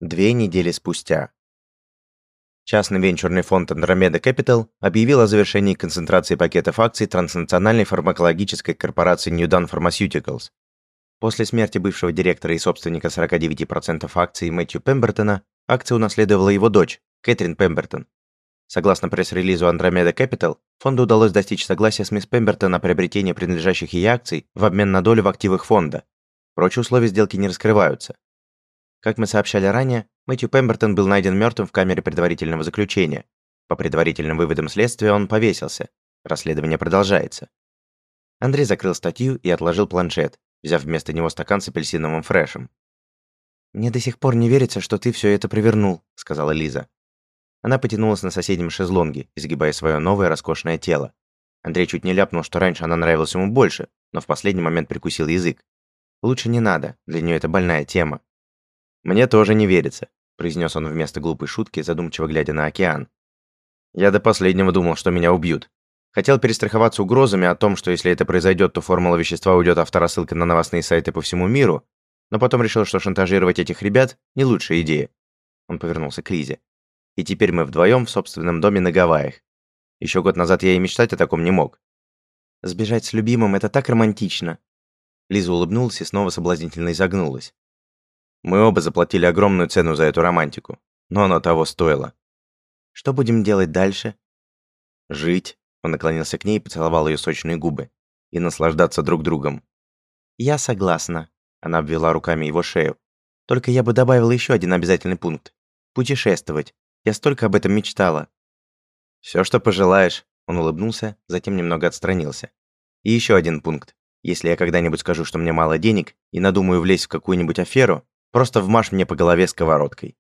Две недели спустя. Частный венчурный фонд Andromeda Capital объявил о завершении концентрации пакетов акций транснациональной фармакологической корпорации Newdan Pharmaceuticals. После смерти бывшего директора и собственника 49% акций Мэтью Пембертона, акции унаследовала его дочь, Кэтрин Пембертон. Согласно пресс-релизу Andromeda Capital, фонду удалось достичь согласия с мисс Пембертон на приобретение принадлежащих ей акций в обмен на долю в активах фонда. Прочие условия сделки не раскрываются. Как мы сообщали ранее, Мэтью Пембертон был найден мертвым в камере предварительного заключения. По предварительным выводам следствия он повесился. Расследование продолжается. Андрей закрыл статью и отложил планшет, взяв вместо него стакан с апельсиновым фрешем. «Мне до сих пор не верится, что ты все это провернул», — сказала Лиза. Она потянулась на соседнем шезлонге, изгибая свое новое роскошное тело. Андрей чуть не ляпнул, что раньше она нравилась ему больше, но в последний момент прикусил язык. Лучше не надо, для нее это больная тема. «Мне тоже не верится», – произнес он вместо глупой шутки, задумчиво глядя на океан. «Я до последнего думал, что меня убьют. Хотел перестраховаться угрозами о том, что если это произойдет, то формула вещества уйдет авторассылка на новостные сайты по всему миру, но потом решил, что шантажировать этих ребят – не лучшая идея». Он повернулся к Лизе. «И теперь мы вдвоем в собственном доме на Гавайях. Еще год назад я и мечтать о таком не мог». «Сбежать с любимым – это так романтично!» Лиза улыбнулась и снова соблазнительно изогнулась. Мы оба заплатили огромную цену за эту романтику, но оно того стоило. Что будем делать дальше? Жить. Он наклонился к ней и поцеловал ее сочные губы. И наслаждаться друг другом. Я согласна. Она обвела руками его шею. Только я бы добавила еще один обязательный пункт. Путешествовать. Я столько об этом мечтала. Все, что пожелаешь. Он улыбнулся, затем немного отстранился. И еще один пункт. Если я когда-нибудь скажу, что мне мало денег, и надумаю влезть в какую-нибудь аферу, Просто вмажь мне по голове сковородкой.